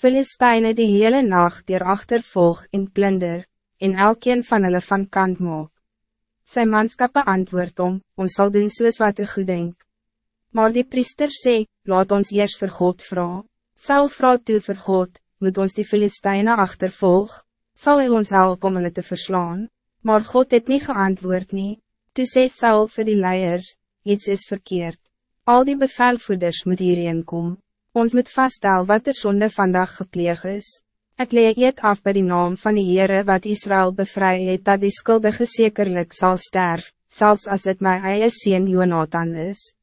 Filisteine die hele nacht dier achtervolg en plunder, en elkeen van hulle van kant maak. Sy manskappe antwoord om, ons sal doen soos wat u goed denk. Maar die priester sê, laat ons eerst vir God vraag. Sal vrou toe vir God, moet ons die Filisteine achtervolg, sal hy ons help om hulle te verslaan. Maar God het niet geantwoord nie. Toe sê Saul vir die leiers, iets is verkeerd. Al die bevelvoeders moet hierheen kom. Ons moet vaststel wat de zonde vandaag gepleeg is. Ik leer eet af bij die naam van die Heere wat Israël bevry het dat die skuldige zekerlijk zal sterven, zelfs als het mijn eie sien Jonathan is.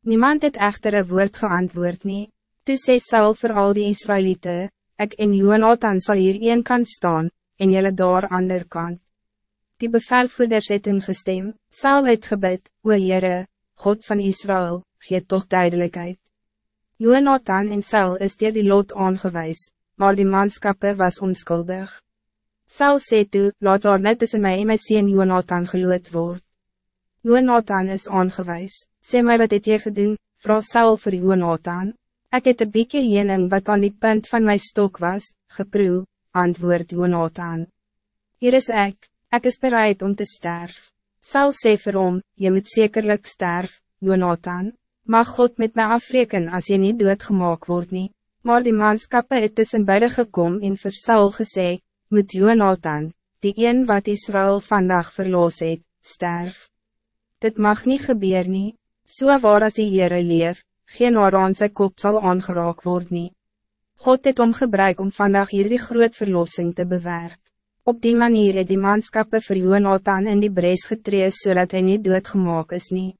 Niemand het echter een woord geantwoord nie. Toe sê Saul vir al die Israëlieten, ik en Jonathan zal hier een kant staan, en jullie daar ander kant. Die bevelvoerders het ingestem, Saul het gebid, o Heere, God van Israël, gee toch duidelijkheid. Jonathan en Saul is dier die lot aangewijs, maar die manskappe was onskuldig. Saul sê toe, laat daar net tussen my en my sien Jonathan geloot word. Jonathan is aangewijs, sê my wat het jy gedoen, vraag Saul vir Jonathan. Ik het een bieke jening wat aan die punt van mijn stok was, geproe, antwoord Jonathan. Hier is ik, ik is bereid om te sterven. Saul sê vir hom, jy moet zekerlijk sterf, Jonathan, mag God met mij afreken als je niet doodgemaak wordt niet. Maar die manskappe het tussen beide gekom en vir Saul gesê, moet Jonathan, die een wat Israël vandaag verloos het, sterf. Dit mag niet gebeuren, nie, so waar as die Heere leef, geen waar aan sy kop sal aangeraak word nie. God het om gebruik om vandaag hier die groot verlossing te bewerk. Op die manier het die manskappe vir Jonathan in die brees getree zodat hij niet doodgemaak is nie.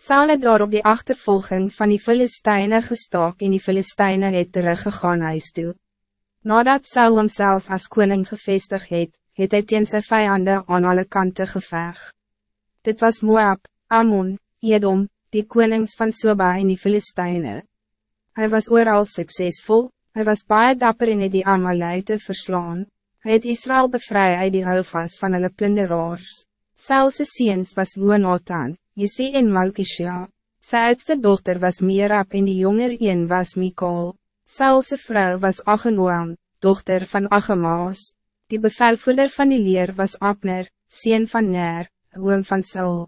Saul het daar op die achtervolging van die Filisteine gestaak en die Filisteine het teruggegaan huis toe. Nadat Saul homself als koning gevestig het, het hy teen sy vijanden aan alle kanten geveg. Dit was Moab, Ammon, Edom, die konings van Soba en die Filisteine. Hij was ooral succesvol, hij was baie dapper en het die Amalite verslaan. Hij het Israël bevry uit die houvast van hulle plunderaars. Saulse seens was Woonatan, Jesse en Malkishia. Sy oudste dochter was Mirab en die jonger een was Mikal. Saulse vrouw was Achenoam, dochter van Achemaas. Die bevelvoerder van die leer was Abner, sien van Ner, oom van Saul.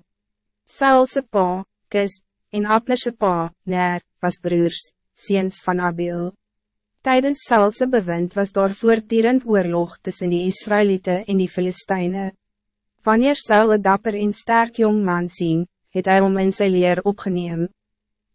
Saulse pa, Kis, en Abnerse pa, Ner, was broers, seens van Abiel. Tijdens Saulse bewind was daar voortdurend oorlog tussen die Israëlieten en die Filisteine. Wanneer Saul een dapper en sterk jong man zien, het hij om in sy leer opgeneem.